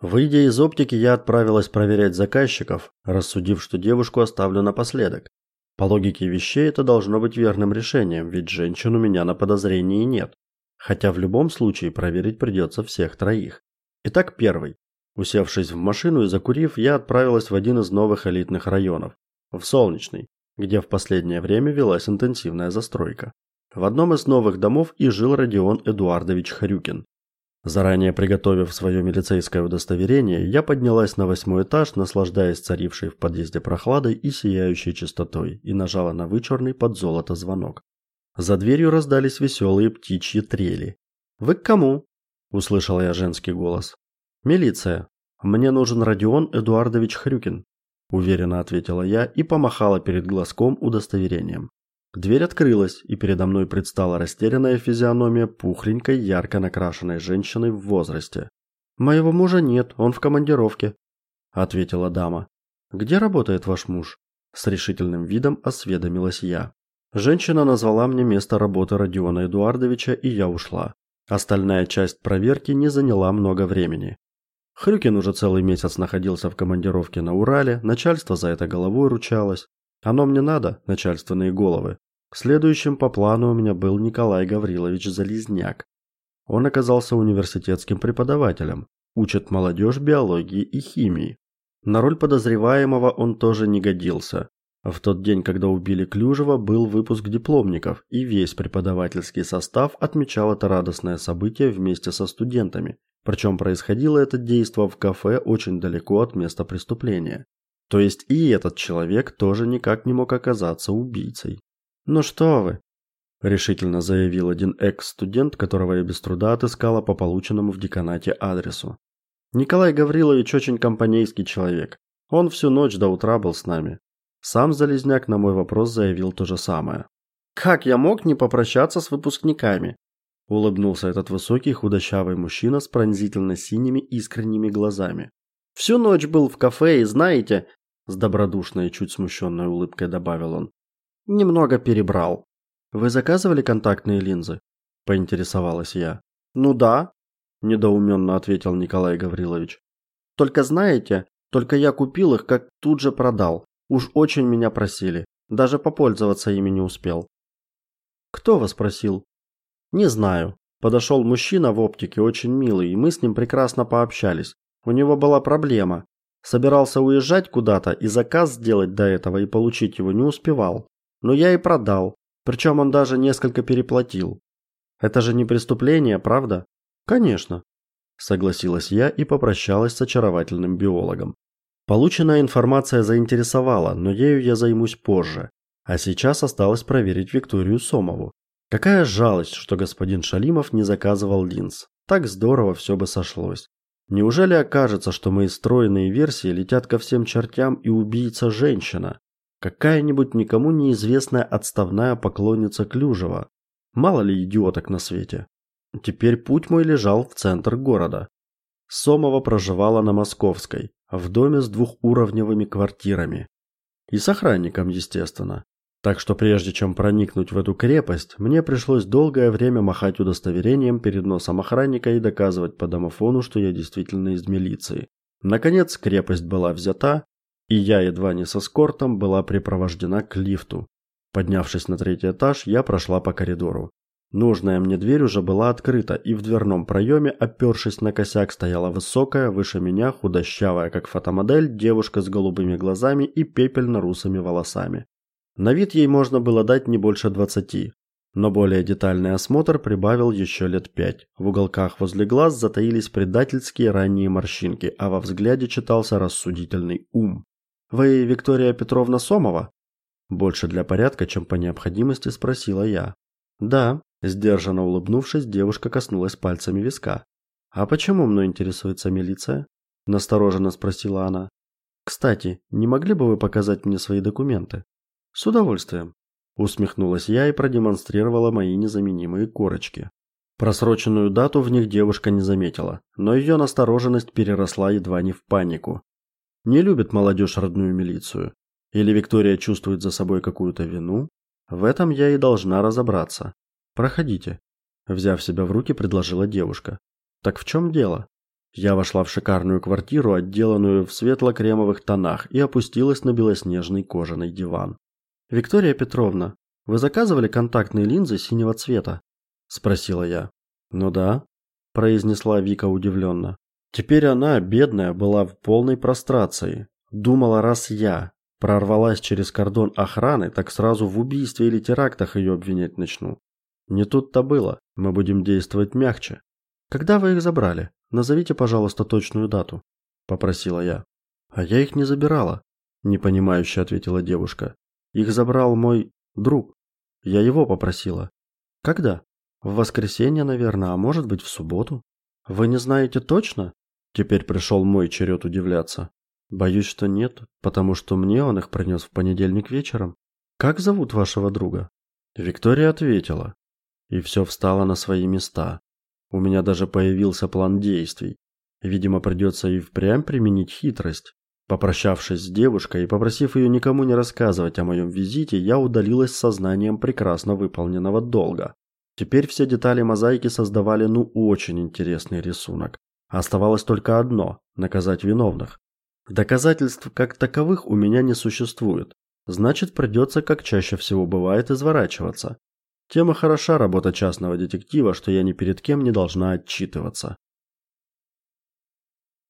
Выйдя из оптики, я отправилась проверять заказчиков, рассудив, что девушку оставлю напоследок. По логике вещей это должно быть верным решением, ведь женщин у меня на подозрении нет. Хотя в любом случае проверить придется всех троих. Итак, первый. Усевшись в машину и закурив, я отправилась в один из новых элитных районов, в Солнечный, где в последнее время велась интенсивная застройка. В одном из новых домов и жил Родион Эдуардович Хрюкин. Заранее приготовив свое милицейское удостоверение, я поднялась на восьмой этаж, наслаждаясь царившей в подъезде прохладой и сияющей чистотой, и нажала на вычурный под золото звонок. За дверью раздались веселые птичьи трели. «Вы к кому?» – услышала я женский голос. «Милиция. Мне нужен Родион Эдуардович Хрюкин», – уверенно ответила я и помахала перед глазком удостоверением. Дверь открылась, и передо мной предстала растерянная физиономия пухленькой, ярко накрашенной женщины в возрасте. «Моего мужа нет, он в командировке», – ответила дама. «Где работает ваш муж?» С решительным видом осведомилась я. Женщина назвала мне место работы Родиона Эдуардовича, и я ушла. Остальная часть проверки не заняла много времени. Хрюкин уже целый месяц находился в командировке на Урале, начальство за это головой ручалось. Оно мне надо, начальственные головы. Следующим по плану у меня был Николай Гаврилович Залезняк. Он оказался университетским преподавателем, учит молодежь биологии и химии. На роль подозреваемого он тоже не годился. В тот день, когда убили Клюжева, был выпуск дипломников, и весь преподавательский состав отмечал это радостное событие вместе со студентами. Причем происходило это действо в кафе очень далеко от места преступления. То есть и этот человек тоже никак не мог оказаться убийцей. "Ну что вы?" решительно заявил один экс-студент, которого я без труда отыскала по полученному в деканате адресу. Николай Гаврилович очень компанейский человек. Он всю ночь до утра был с нами. Сам Залезняк на мой вопрос заявил то же самое. Как я мог не попрощаться с выпускниками? улыбнулся этот высокий худощавый мужчина с пронзительно синими искренними глазами. Всю ночь был в кафе и, знаете, с добродушной и чуть смущенной улыбкой добавил он. Немного перебрал. Вы заказывали контактные линзы? поинтересовалась я. Ну да, недоуменно ответил Николай Гаврилович. Только знаете, только я купил их, как тут же продал. Уж очень меня просили. Даже попользоваться ими не успел. Кто вас просил? Не знаю. Подошел мужчина в оптике, очень милый, и мы с ним прекрасно пообщались. У него была проблема. Собирался уезжать куда-то и заказ сделать до этого и получить его не успевал. Но я и продал. Причем он даже несколько переплатил. Это же не преступление, правда? Конечно, согласилась я и попрощалась с очаровательным биологом. Полученная информация заинтересовала, но ею я займусь позже. А сейчас осталось проверить Викторию Сомову. Какая жалость, что господин Шалимов не заказывал линз. Так здорово все бы сошлось. Неужели окажется, что мои стройные версии летят ко всем чертям и убийца женщина? Какая-нибудь никому неизвестная отставная поклонница Клюжева? Мало ли идиоток на свете. Теперь путь мой лежал в центр города. Сомова проживала на Московской, в доме с двухуровневыми квартирами. И с охранником, естественно. Так что прежде чем проникнуть в эту крепость, мне пришлось долгое время махать удостоверением перед носом охранника и доказывать по домофону, что я действительно из милиции. Наконец крепость была взята, и я едва не с эскортом была припровождена к лифту. Поднявшись на третий этаж, я прошла по коридору. Нужная мне дверь уже была открыта, и в дверном проеме, опёршись на косяк, стояла высокая, выше меня, худощавая, как фотомодель, девушка с голубыми глазами и пепельно-русыми волосами. На вид ей можно было дать не больше двадцати, но более детальный осмотр прибавил еще лет пять. В уголках возле глаз затаились предательские ранние морщинки, а во взгляде читался рассудительный ум. Вы Виктория Петровна Сомова? Больше для порядка, чем по необходимости, спросила я. Да, сдержанно улыбнувшись, девушка коснулась пальцами виска. А почему мной интересуется милиция? настороженно спросила она. Кстати, не могли бы вы показать мне свои документы? С удовольствием, усмехнулась я и продемонстрировала мои незаменимые корочки. Просроченную дату в них девушка не заметила, но ее настороженность переросла едва не в панику. Не любит молодежь родную милицию. Или Виктория чувствует за собой какую-то вину? В этом я и должна разобраться. Проходите, взяв себя в руки, предложила девушка. Так в чем дело? Я вошла в шикарную квартиру, отделанную в светло-кремовых тонах, и опустилась на белоснежный кожаный диван. Виктория Петровна, вы заказывали контактные линзы синего цвета? спросила я. Ну да, произнесла Вика удивленно. Теперь она, бедная, была в полной прострации. Думала, раз я прорвалась через кордон охраны, так сразу в убийстве или терактах ее обвинять начну. Не тут-то было. Мы будем действовать мягче. Когда вы их забрали? Назовите, пожалуйста, точную дату, попросила я. А я их не забирала, непонимающе ответила девушка. Их забрал мой друг. Я его попросила. Когда? В воскресенье, наверное, а может быть, в субботу. Вы не знаете точно? Теперь пришел мой черед удивляться. Боюсь, что нет, потому что мне он их принес в понедельник вечером. Как зовут вашего друга? Виктория ответила, и все встало на свои места. У меня даже появился план действий. Видимо, придется и впрямь применить хитрость. Попрощавшись с девушкой и попросив ее никому не рассказывать о моем визите, я удалилась с сознанием прекрасно выполненного долга. Теперь все детали мозаики создавали ну очень интересный рисунок. Оставалось только одно наказать виновных. Доказательств как таковых у меня не существует. Значит, придется, как чаще всего бывает, изворачиваться. Тема хороша работа частного детектива, что я ни перед кем не должна отчитываться.